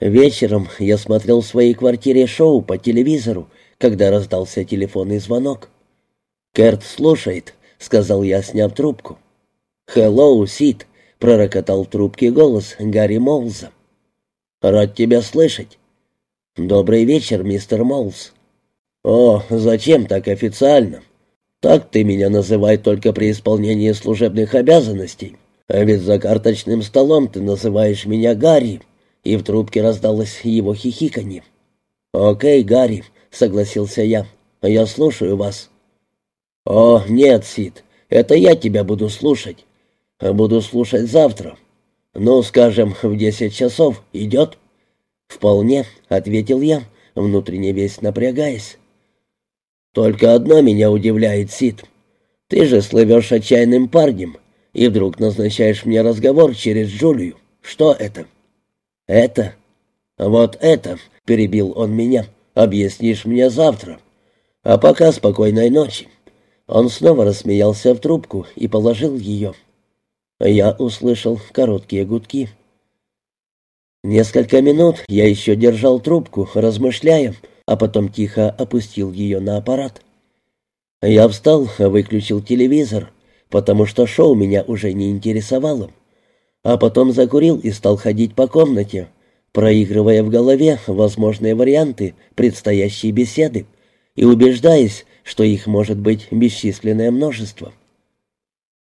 Вечером я смотрел в своей квартире шоу по телевизору, когда раздался телефонный звонок. «Керт слушает», — сказал я, сняв трубку. «Хеллоу, Сид», — пророкотал в трубке голос Гарри Моулза. «Рад тебя слышать». «Добрый вечер, мистер Моулз». «О, зачем так официально? Так ты меня называй только при исполнении служебных обязанностей. А ведь за карточным столом ты называешь меня Гарри». И в трубке раздалось его хихиканье. «Окей, Гарри», — согласился я. «Я слушаю вас». «О, нет, Сид, это я тебя буду слушать. Буду слушать завтра. Ну, скажем, в десять часов. Идет?» «Вполне», — ответил я, внутренне весь напрягаясь. «Только одно меня удивляет, Сид. Ты же слывешь отчаянным парнем, и вдруг назначаешь мне разговор через Джулию. Что это?» «Это?» «Вот это», — перебил он меня, — «объяснишь мне завтра. А пока спокойной ночи». Он снова рассмеялся в трубку и положил ее. Я услышал короткие гудки. Несколько минут я еще держал трубку, размышляя, а потом тихо опустил ее на аппарат. Я встал, выключил телевизор, потому что шоу меня уже не интересовало, а потом закурил и стал ходить по комнате, проигрывая в голове возможные варианты предстоящей беседы и убеждаясь, что их может быть бесчисленное множество.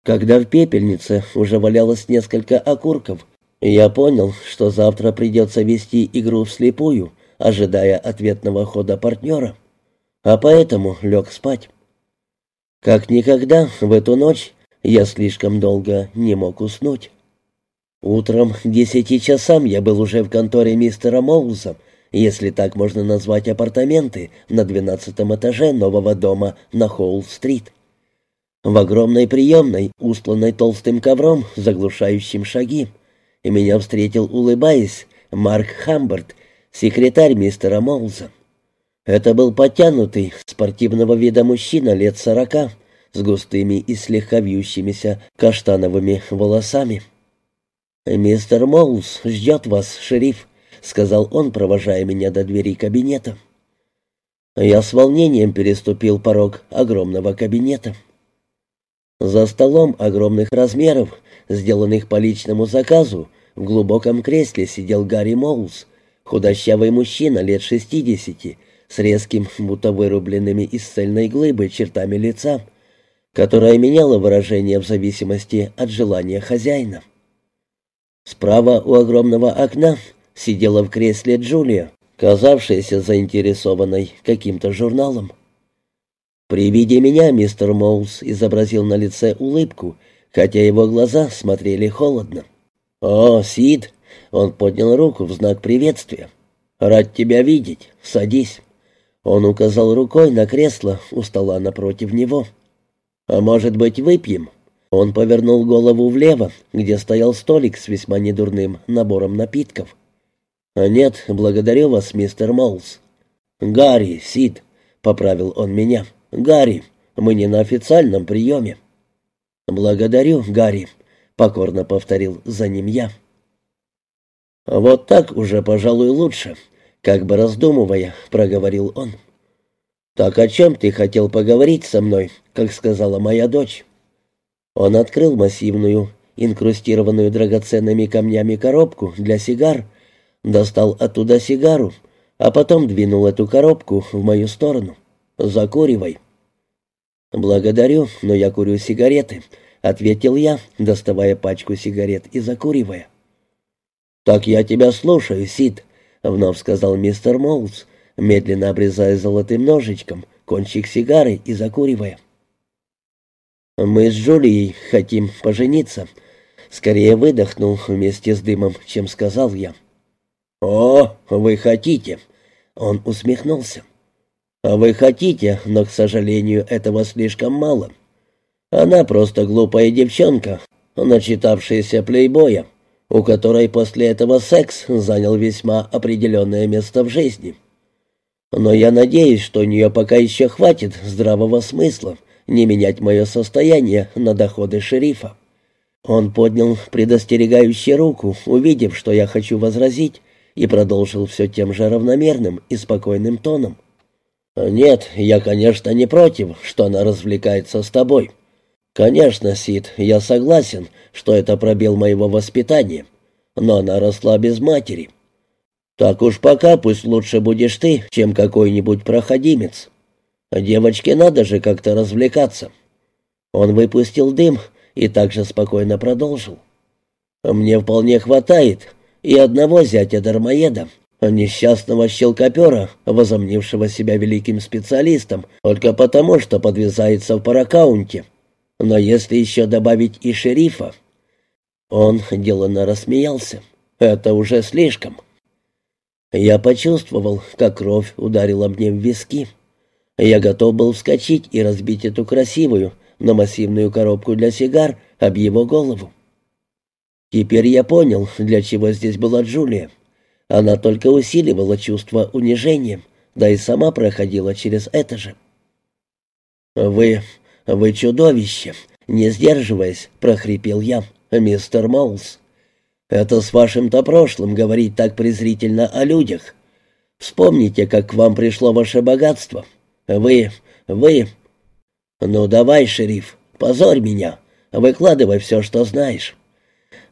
Когда в пепельнице уже валялось несколько окурков, я понял, что завтра придется вести игру вслепую, ожидая ответного хода партнера, а поэтому лег спать. Как никогда в эту ночь я слишком долго не мог уснуть. Утром к десяти часам я был уже в конторе мистера Моуза, если так можно назвать апартаменты на двенадцатом этаже нового дома на Холл-стрит. В огромной приемной, устланной толстым ковром, заглушающим шаги, меня встретил, улыбаясь, Марк Хамберт, секретарь мистера Моуза. Это был подтянутый, спортивного вида мужчина лет сорока, с густыми и слегка вьющимися каштановыми волосами. «Мистер Моулс ждет вас, шериф», — сказал он, провожая меня до двери кабинета. Я с волнением переступил порог огромного кабинета. За столом огромных размеров, сделанных по личному заказу, в глубоком кресле сидел Гарри Моулс, худощавый мужчина лет шестидесяти, с резким, будто вырубленными из цельной глыбы чертами лица, которое меняло выражение в зависимости от желания хозяина. Справа у огромного окна сидела в кресле Джулия, казавшаяся заинтересованной каким-то журналом. При виде меня мистер Моулс изобразил на лице улыбку, хотя его глаза смотрели холодно. «О, Сид!» — он поднял руку в знак приветствия. «Рад тебя видеть. Садись». Он указал рукой на кресло у стола напротив него. «А может быть, выпьем?» Он повернул голову влево, где стоял столик с весьма недурным набором напитков. «А «Нет, благодарю вас, мистер Моулс». «Гарри, Сид», — поправил он меня. «Гарри, мы не на официальном приеме». «Благодарю, Гарри», — покорно повторил за ним я. «Вот так уже, пожалуй, лучше», — как бы раздумывая, проговорил он. «Так о чем ты хотел поговорить со мной, как сказала моя дочь?» Он открыл массивную, инкрустированную драгоценными камнями коробку для сигар, достал оттуда сигару, а потом двинул эту коробку в мою сторону. «Закуривай». «Благодарю, но я курю сигареты», — ответил я, доставая пачку сигарет и закуривая. «Так я тебя слушаю, Сид», — вновь сказал мистер Моулс, медленно обрезая золотым ножичком кончик сигары и закуривая. «Мы с Джулией хотим пожениться». Скорее выдохнул вместе с дымом, чем сказал я. «О, вы хотите!» Он усмехнулся. «А вы хотите, но, к сожалению, этого слишком мало. Она просто глупая девчонка, начитавшаяся плейбоя, у которой после этого секс занял весьма определенное место в жизни. Но я надеюсь, что у нее пока еще хватит здравого смысла, не менять мое состояние на доходы шерифа. Он поднял предостерегающую руку, увидев, что я хочу возразить, и продолжил все тем же равномерным и спокойным тоном. «Нет, я, конечно, не против, что она развлекается с тобой. Конечно, Сид, я согласен, что это пробел моего воспитания, но она росла без матери. Так уж пока пусть лучше будешь ты, чем какой-нибудь проходимец. Девочке надо же как-то развлекаться». Он выпустил дым и также спокойно продолжил. «Мне вполне хватает и одного зятя-дармоеда, несчастного щелкопера, возомнившего себя великим специалистом, только потому, что подвязается в паракаунте. Но если еще добавить и шерифа...» Он деланно рассмеялся. «Это уже слишком». Я почувствовал, как кровь ударила мне в виски. Я готов был вскочить и разбить эту красивую, но массивную коробку для сигар об его голову. Теперь я понял, для чего здесь была Джулия. Она только усиливала чувство унижения, да и сама проходила через это же. «Вы... вы чудовище!» — не сдерживаясь, прохрипел я, мистер Моулс. «Это с вашим-то прошлым говорить так презрительно о людях. Вспомните, как к вам пришло ваше богатство. Вы... вы...» «Ну давай, шериф, позорь меня, выкладывай все, что знаешь».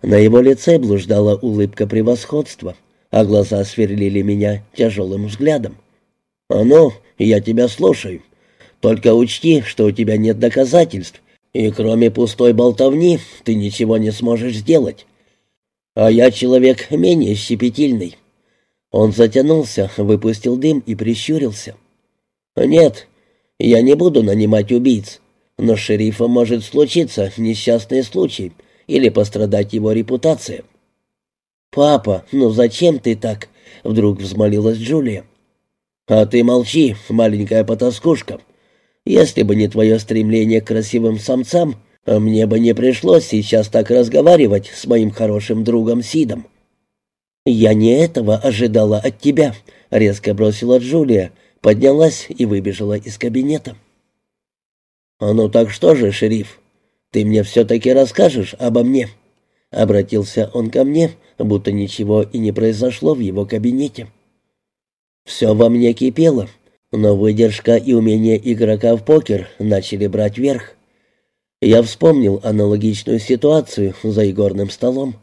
На его лице блуждала улыбка превосходства, а глаза сверлили меня тяжелым взглядом. «А ну, я тебя слушаю. Только учти, что у тебя нет доказательств, и кроме пустой болтовни ты ничего не сможешь сделать. А я человек менее щепетильный». Он затянулся, выпустил дым и прищурился. «Нет, я не буду нанимать убийц, но с шерифом может случиться несчастный случай, или пострадать его репутация. «Папа, ну зачем ты так?» — вдруг взмолилась Джулия. «А ты молчи, маленькая потаскушка. Если бы не твое стремление к красивым самцам, мне бы не пришлось сейчас так разговаривать с моим хорошим другом Сидом». «Я не этого ожидала от тебя», — резко бросила Джулия, поднялась и выбежала из кабинета. «А ну так что же, шериф, «Ты мне все-таки расскажешь обо мне?» Обратился он ко мне, будто ничего и не произошло в его кабинете. Все во мне кипело, но выдержка и умение игрока в покер начали брать верх. Я вспомнил аналогичную ситуацию за игорным столом.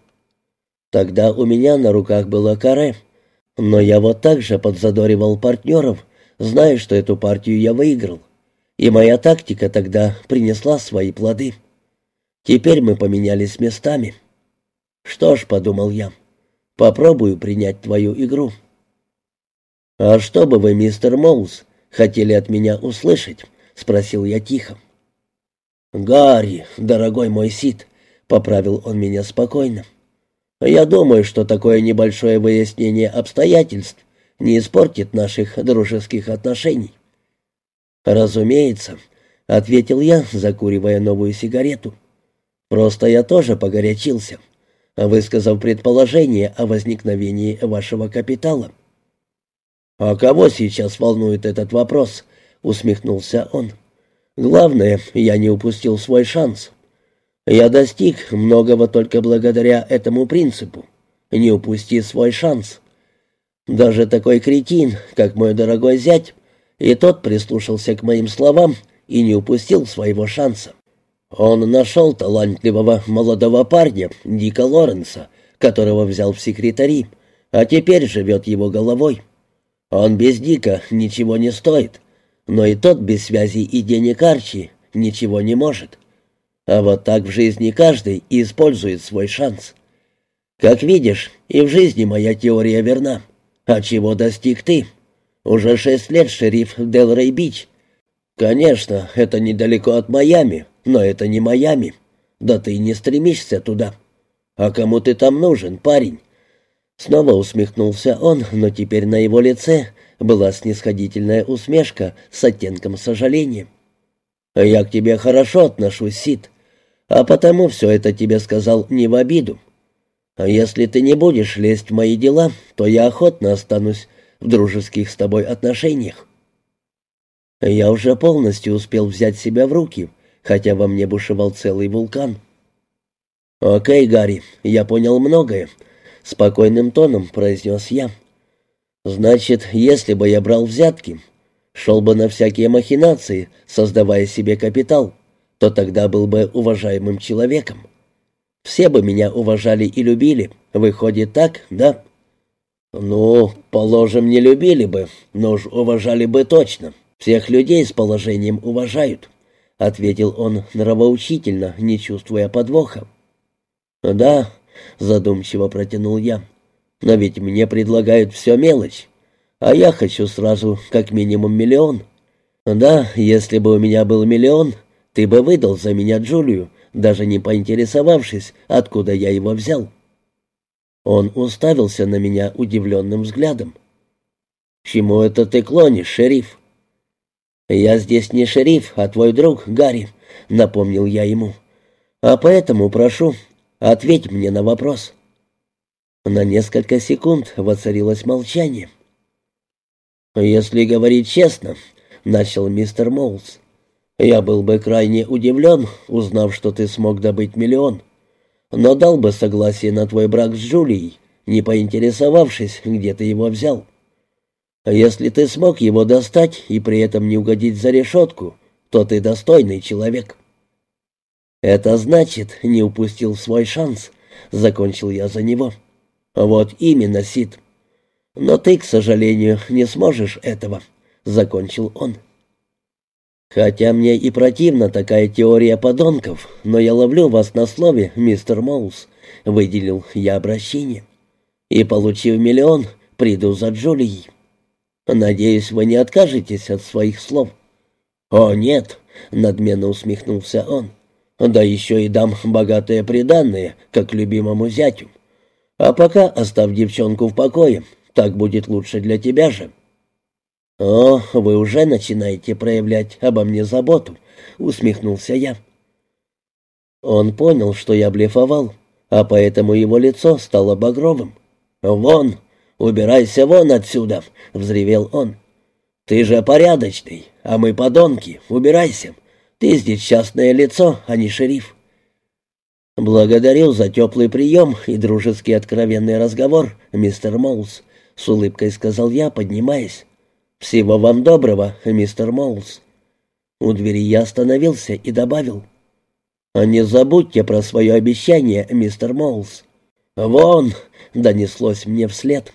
Тогда у меня на руках было каре, но я вот так же подзадоривал партнеров, зная, что эту партию я выиграл. И моя тактика тогда принесла свои плоды. Теперь мы поменялись местами. Что ж, подумал я, попробую принять твою игру. А что бы вы, мистер Моулс, хотели от меня услышать? спросил я тихо. Гарри, дорогой мой Сид, поправил он меня спокойно. Я думаю, что такое небольшое выяснение обстоятельств не испортит наших дружеских отношений. Разумеется, ответил я, закуривая новую сигарету. Просто я тоже погорячился, высказав предположение о возникновении вашего капитала. «А кого сейчас волнует этот вопрос?» — усмехнулся он. «Главное, я не упустил свой шанс. Я достиг многого только благодаря этому принципу. Не упусти свой шанс. Даже такой кретин, как мой дорогой зять, и тот прислушался к моим словам и не упустил своего шанса. Он нашел талантливого молодого парня, Дика Лоренса, которого взял в секретари, а теперь живет его головой. Он без Дика ничего не стоит, но и тот без связи и денег Арчи ничего не может. А вот так в жизни каждый использует свой шанс. Как видишь, и в жизни моя теория верна. А чего достиг ты? Уже шесть лет шериф Делрей-Бич. Конечно, это недалеко от Майами, но это не Майами. Да ты не стремишься туда. А кому ты там нужен, парень?» Снова усмехнулся он, но теперь на его лице была снисходительная усмешка с оттенком сожаления. «Я к тебе хорошо отношусь, Сид, а потому все это тебе сказал не в обиду. А если ты не будешь лезть в мои дела, то я охотно останусь в дружеских с тобой отношениях». Я уже полностью успел взять себя в руки — хотя во мне бушевал целый вулкан. «Окей, Гарри, я понял многое. — спокойным тоном произнес я. «Значит, если бы я брал взятки, шел бы на всякие махинации, создавая себе капитал, то тогда был бы уважаемым человеком. Все бы меня уважали и любили. Выходит так, да?» «Ну, положим, не любили бы, но уж уважали бы точно. Всех людей с положением уважают», — ответил он нравоучительно, не чувствуя подвоха. «Да», — задумчиво протянул я, — «но ведь мне предлагают все мелочь, а я хочу сразу как минимум миллион. Да, если бы у меня был миллион, ты бы выдал за меня Джулию, даже не поинтересовавшись, откуда я его взял». Он уставился на меня удивленным взглядом. «Чему это ты клонишь, шериф?» «Я здесь не шериф, а твой друг, Гарри», — напомнил я ему. «А поэтому прошу, ответь мне на вопрос». На несколько секунд воцарилось молчание. «Если говорить честно», — начал мистер Моулс, — «я был бы крайне удивлен, узнав, что ты смог добыть миллион но дал бы согласие на твой брак с Джулией, не поинтересовавшись, где ты его взял. Если ты смог его достать и при этом не угодить за решетку, то ты достойный человек». «Это значит, не упустил свой шанс», — закончил я за него. «Вот именно, Сид. Но ты, к сожалению, не сможешь этого», — закончил он. «Хотя мне и противна такая теория подонков, но я ловлю вас на слове, мистер Моус», — выделил я обращение. «И, получив миллион, приду за Джулией. Надеюсь, вы не откажетесь от своих слов». «О, нет», — надменно усмехнулся он. «Да еще и дам богатые приданные, как любимому зятю. А пока оставь девчонку в покое, так будет лучше для тебя же». «О, вы уже начинаете проявлять обо мне заботу», — усмехнулся я. Он понял, что я блефовал, а поэтому его лицо стало багровым. «Вон! Убирайся вон отсюда!» — взревел он. «Ты же порядочный, а мы подонки. Убирайся. Ты здесь частное лицо, а не шериф». «Благодарю за теплый прием и дружеский откровенный разговор, мистер Моулс», — с улыбкой сказал я, поднимаясь. «Всего вам доброго, мистер Моулс». У двери я остановился и добавил. «А не забудьте про свое обещание, мистер Моулс». «Вон!» — донеслось мне вслед.